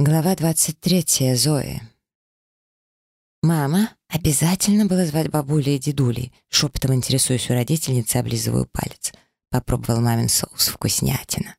Глава 23. Зои. «Мама, обязательно было звать бабулей и дедулей?» Шепотом интересуюсь у родительницы, облизываю палец. Попробовал мамин соус, вкуснятина.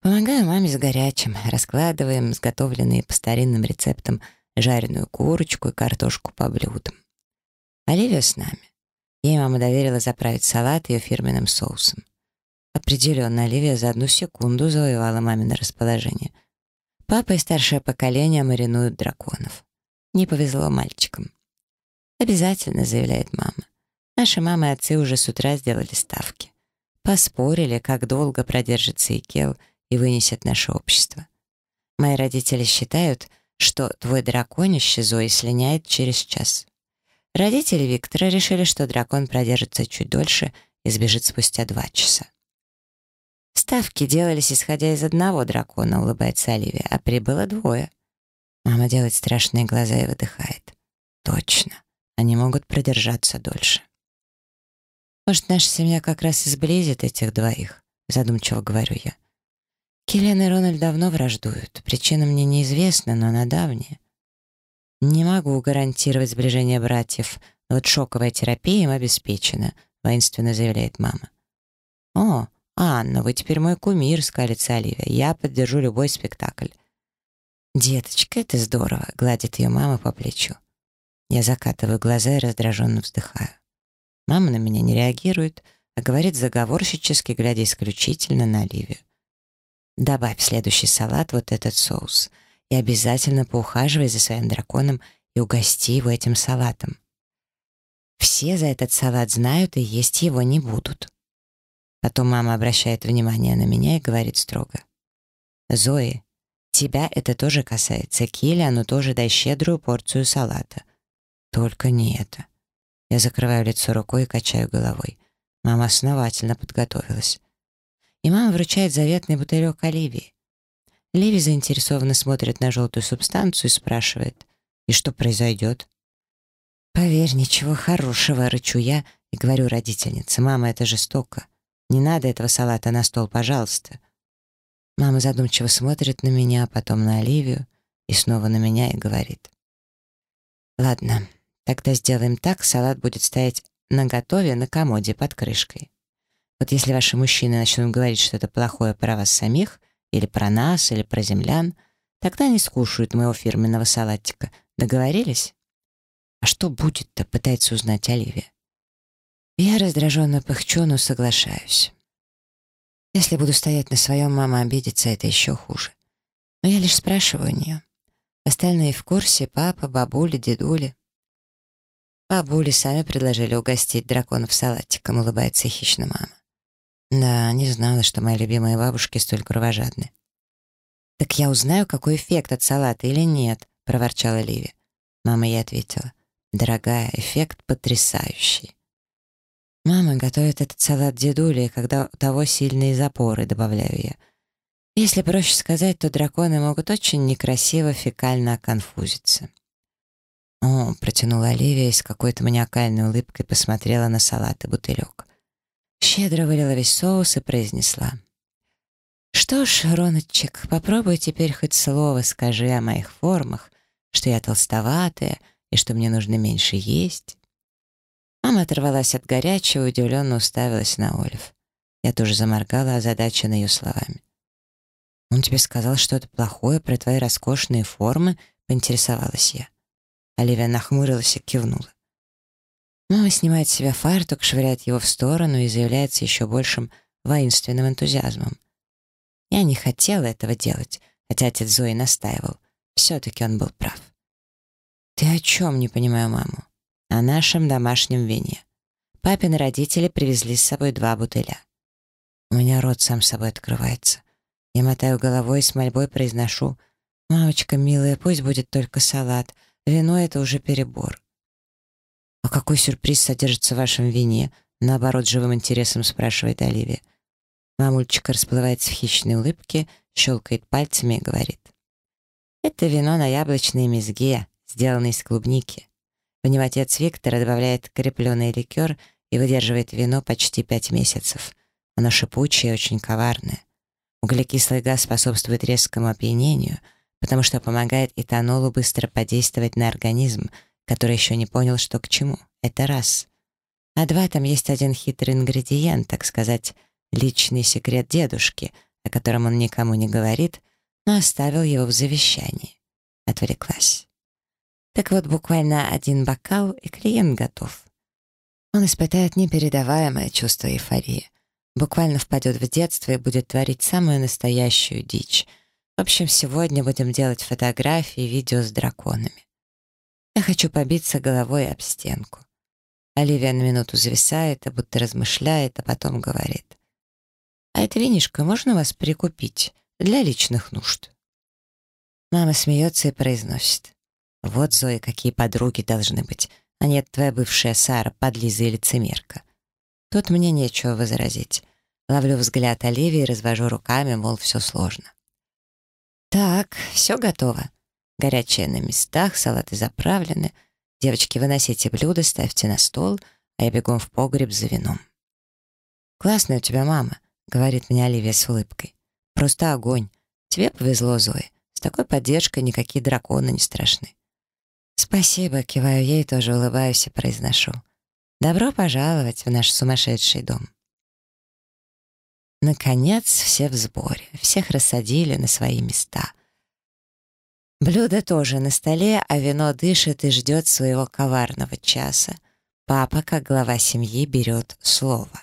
Помогаю маме с горячим, раскладываем сготовленные по старинным рецептам жареную курочку и картошку по блюдам. Оливия с нами. Ей мама доверила заправить салат ее фирменным соусом. Определенно, Оливия за одну секунду завоевала мамино расположение — Папа и старшее поколение маринуют драконов. Не повезло мальчикам. «Обязательно», — заявляет мама. Наши мамы и отцы уже с утра сделали ставки. Поспорили, как долго продержится Икел и вынесет наше общество. Мои родители считают, что твой драконище Зои слиняет через час. Родители Виктора решили, что дракон продержится чуть дольше и сбежит спустя два часа. Ставки делались, исходя из одного дракона, улыбается Оливия, а прибыло двое. Мама делает страшные глаза и выдыхает. Точно, они могут продержаться дольше. Может, наша семья как раз и сблизит этих двоих, задумчиво говорю я. Киллиан и Рональд давно враждуют. Причина мне неизвестна, но она давняя. Не могу гарантировать сближение братьев, но вот шоковая терапия им обеспечена, воинственно заявляет мама. О, «Анна, вы теперь мой кумир», — скалится Оливия. «Я поддержу любой спектакль». «Деточка, это здорово», — гладит ее мама по плечу. Я закатываю глаза и раздраженно вздыхаю. Мама на меня не реагирует, а говорит заговорщически, глядя исключительно на Оливию. «Добавь в следующий салат вот этот соус и обязательно поухаживай за своим драконом и угости его этим салатом. Все за этот салат знают и есть его не будут». Потом мама обращает внимание на меня и говорит строго. «Зои, тебя это тоже касается. Киллиану тоже дай щедрую порцию салата. Только не это». Я закрываю лицо рукой и качаю головой. Мама основательно подготовилась. И мама вручает заветный бутылек Оливии. Ливи заинтересованно смотрит на желтую субстанцию и спрашивает, «И что произойдет?» «Поверь, ничего хорошего», — рычу я и говорю родительнице, «Мама, это жестоко. Не надо этого салата на стол, пожалуйста». Мама задумчиво смотрит на меня, потом на Оливию и снова на меня и говорит. «Ладно, тогда сделаем так, салат будет стоять на готове на комоде под крышкой. Вот если ваши мужчины начнут говорить что-то плохое про вас самих, или про нас, или про землян, тогда они скушают моего фирменного салатика. Договорились?» «А что будет-то?» — пытается узнать Оливия. Я раздраженно пыхчу, но соглашаюсь. Если буду стоять на своем, мама обидится, это еще хуже. Но я лишь спрашиваю у нее. Остальные в курсе, папа, бабуля, дедули. Бабули сами предложили угостить драконов салатиком, улыбается хищно мама. Да, не знала, что мои любимые бабушки столь кровожадны. «Так я узнаю, какой эффект от салата или нет», — проворчала Ливи. Мама ей ответила. «Дорогая, эффект потрясающий. Мама готовит этот салат дедули, когда у того сильные запоры, добавляю я. Если проще сказать, то драконы могут очень некрасиво фекально оконфузиться. «О», — протянула Оливия с какой-то маниакальной улыбкой посмотрела на салат и бутылек. Щедро вылила весь соус и произнесла. «Что ж, Роночек, попробуй теперь хоть слово скажи о моих формах, что я толстоватая и что мне нужно меньше есть». Мама оторвалась от горячего и удивленно уставилась на Олив. Я тоже заморгала, озадачена ее словами. «Он тебе сказал что-то плохое про твои роскошные формы?» — поинтересовалась я. Оливия нахмурилась и кивнула. Мама снимает с себя фартук, швыряет его в сторону и заявляет с еще большим воинственным энтузиазмом. Я не хотела этого делать, хотя отец Зои настаивал. Все-таки он был прав. «Ты о чем?» — не понимаю маму о нашем домашнем вине. Папины родители привезли с собой два бутыля. У меня рот сам собой открывается. Я мотаю головой и с мольбой произношу «Мамочка, милая, пусть будет только салат. Вино — это уже перебор». «А какой сюрприз содержится в вашем вине?» Наоборот, живым интересом спрашивает Оливия. Мамульчика расплывается в хищной улыбке, щелкает пальцами и говорит. «Это вино на яблочной мезге, сделанное из клубники. Него отец Виктора добавляет крепленный ликер и выдерживает вино почти пять месяцев. Оно шипучее и очень коварное. Углекислый газ способствует резкому опьянению, потому что помогает этанолу быстро подействовать на организм, который еще не понял, что к чему. Это раз. А два, там есть один хитрый ингредиент, так сказать, личный секрет дедушки, о котором он никому не говорит, но оставил его в завещании. Отвлеклась. Так вот, буквально один бокал, и клиент готов. Он испытает непередаваемое чувство эйфории. Буквально впадет в детство и будет творить самую настоящую дичь. В общем, сегодня будем делать фотографии и видео с драконами. Я хочу побиться головой об стенку. Оливия на минуту зависает, а будто размышляет, а потом говорит. «А это винишко можно вас прикупить для личных нужд?» Мама смеется и произносит. «Вот, Зоя, какие подруги должны быть, а нет твоя бывшая Сара, подлиза и лицемерка». Тут мне нечего возразить. Ловлю взгляд Оливии и развожу руками, мол, все сложно. «Так, все готово. Горячее на местах, салаты заправлены. Девочки, выносите блюда, ставьте на стол, а я бегом в погреб за вином». «Классная у тебя мама», — говорит мне Оливия с улыбкой. «Просто огонь. Тебе повезло, Зоя. С такой поддержкой никакие драконы не страшны». «Спасибо», — киваю ей, тоже улыбаюсь и произношу. «Добро пожаловать в наш сумасшедший дом». Наконец, все в сборе, всех рассадили на свои места. Блюдо тоже на столе, а вино дышит и ждет своего коварного часа. Папа, как глава семьи, берет слово.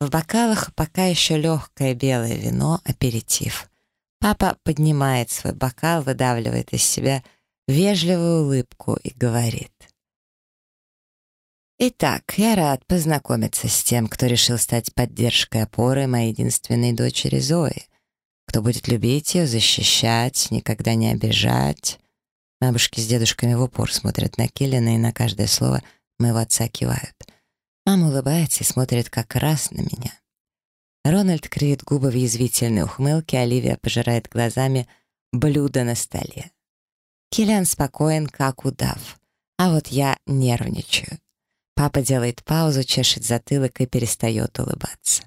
В бокалах пока еще легкое белое вино, аперитив. Папа поднимает свой бокал, выдавливает из себя вежливую улыбку и говорит. Итак, я рад познакомиться с тем, кто решил стать поддержкой опорой моей единственной дочери Зои, кто будет любить ее, защищать, никогда не обижать. Бабушки с дедушками в упор смотрят на Киллина и на каждое слово моего отца кивают. Мама улыбается и смотрит как раз на меня. Рональд кривит губы в язвительной ухмылке, Оливия пожирает глазами блюдо на столе. Киллиан спокоен, как удав, а вот я нервничаю. Папа делает паузу, чешет затылок и перестает улыбаться.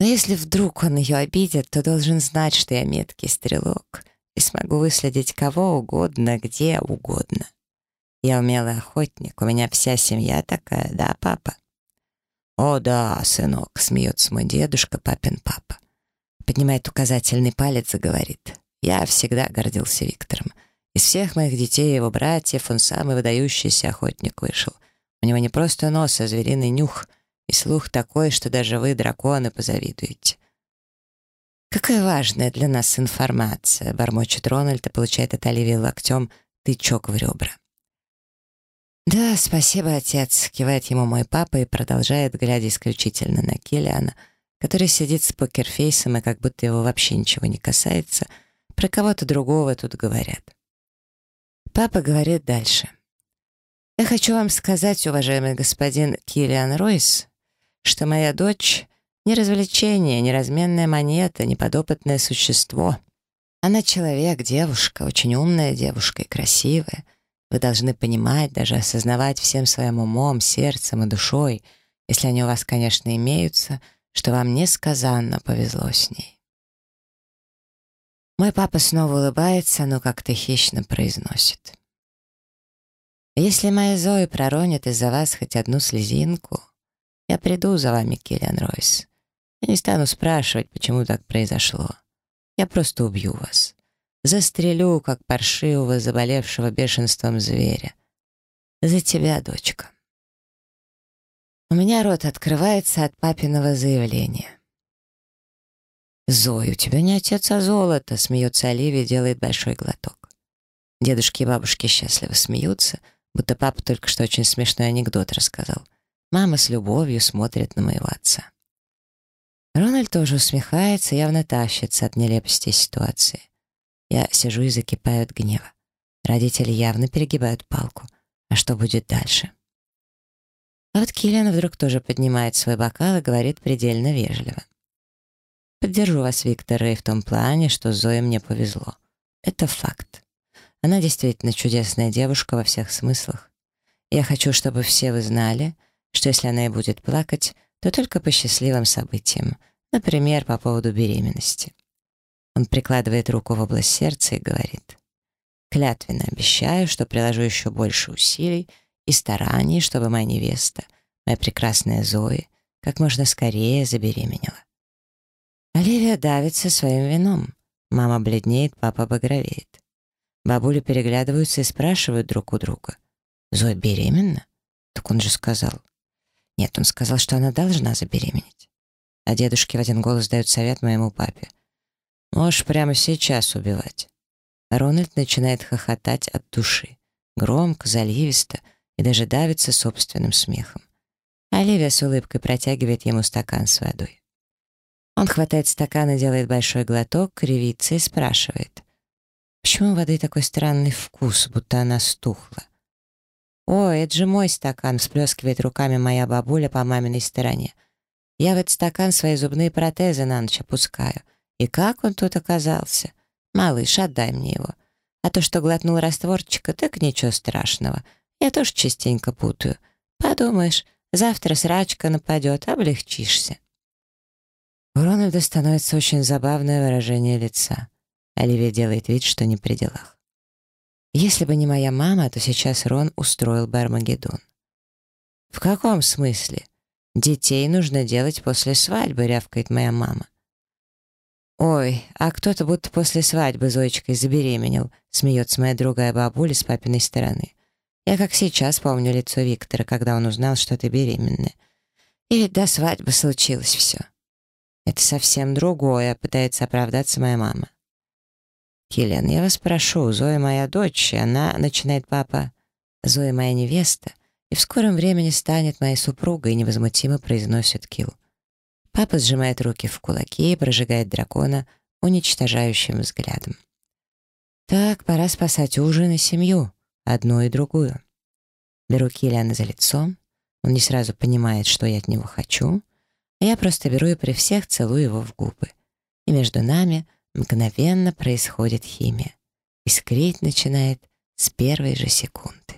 Но если вдруг он ее обидит, то должен знать, что я меткий стрелок и смогу выследить кого угодно, где угодно. Я умелый охотник, у меня вся семья такая, да, папа? «О да, сынок», — смеется мой дедушка, папин папа. Поднимает указательный палец и говорит. «Я всегда гордился Виктором. Из всех моих детей и его братьев он самый выдающийся охотник вышел. У него не просто нос, а звериный нюх, и слух такой, что даже вы, драконы, позавидуете. «Какая важная для нас информация!» — бормочет Рональд и получает от Оливии локтем тычок в ребра. «Да, спасибо, отец», — кивает ему мой папа и продолжает, глядя исключительно на Киллиана, который сидит с покерфейсом и как будто его вообще ничего не касается, про кого-то другого тут говорят. Папа говорит дальше. Я хочу вам сказать, уважаемый господин Киллиан Ройс, что моя дочь — не развлечение, не разменная монета, не подопытное существо. Она человек, девушка, очень умная девушка и красивая. Вы должны понимать, даже осознавать всем своим умом, сердцем и душой, если они у вас, конечно, имеются, что вам несказанно повезло с ней. Мой папа снова улыбается, но как-то хищно произносит. Если моя Зои проронит из-за вас хоть одну слезинку, я приду за вами, Киллиан Ройс. Я не стану спрашивать, почему так произошло. Я просто убью вас. Застрелю, как паршивого, заболевшего бешенством зверя. За тебя, дочка. У меня рот открывается от папиного заявления. «Зоя, у тебя не отец, а золото!» — смеется Оливия, делает большой глоток. Дедушки и бабушки счастливо смеются — будто папа только что очень смешной анекдот рассказал. Мама с любовью смотрит на моего отца. Рональд тоже усмехается, явно тащится от нелепости ситуации. Я сижу и закипаю от гнева. Родители явно перегибают палку. А что будет дальше? А вот Киллиан вдруг тоже поднимает свой бокал и говорит предельно вежливо. «Поддержу вас, Виктор, и в том плане, что Зое мне повезло. Это факт. Она действительно чудесная девушка во всех смыслах. Я хочу, чтобы все вы знали, что если она и будет плакать, то только по счастливым событиям, например, по поводу беременности. Он прикладывает руку в область сердца и говорит. «Клятвенно обещаю, что приложу еще больше усилий и стараний, чтобы моя невеста, моя прекрасная Зои, как можно скорее забеременела». Оливия давится своим вином. Мама бледнеет, папа багровеет. Бабули переглядываются и спрашивают друг у друга. «Зоя беременна?» Так он же сказал. Нет, он сказал, что она должна забеременеть. А дедушки в один голос дают совет моему папе. Можешь прямо сейчас убивать. Рональд начинает хохотать от души. Громко, заливисто и даже давится собственным смехом. Оливия с улыбкой протягивает ему стакан с водой. Он хватает стакан и делает большой глоток, кривится и спрашивает. «Почему у воды такой странный вкус, будто она стухла?» «Ой, это же мой стакан», — всплескивает руками моя бабуля по маминой стороне. «Я в этот стакан свои зубные протезы на ночь опускаю. И как он тут оказался? Малыш, отдай мне его. А то, что глотнул растворчика, так ничего страшного. Я тоже частенько путаю. Подумаешь, завтра срачка нападет, облегчишься. У Рональда становится очень забавное выражение лица. Оливия делает вид, что не при делах. Если бы не моя мама, то сейчас Рон устроил бы Армагеддон. «В каком смысле? Детей нужно делать после свадьбы», — рявкает моя мама. «Ой, а кто-то будто после свадьбы Зоечкой забеременел», — смеется моя другая бабуля с папиной стороны. «Я как сейчас помню лицо Виктора, когда он узнал, что ты беременна. И ведь до свадьбы случилось все». «Это совсем другое», — пытается оправдаться моя мама. «Киллиан, я вас прошу, Зоя моя дочь, и она...» — начинает папа. «Зоя моя невеста, и в скором времени станет моей супругой», — невозмутимо произносит Килл. Папа сжимает руки в кулаки и прожигает дракона уничтожающим взглядом. «Так, пора спасать ужин и семью, одну и другую». Беру Киллиана за лицом, он не сразу понимает, что я от него хочу, а я просто беру и при всех целую его в губы. И между нами мгновенно происходит химия. Искрить начинает с первой же секунды.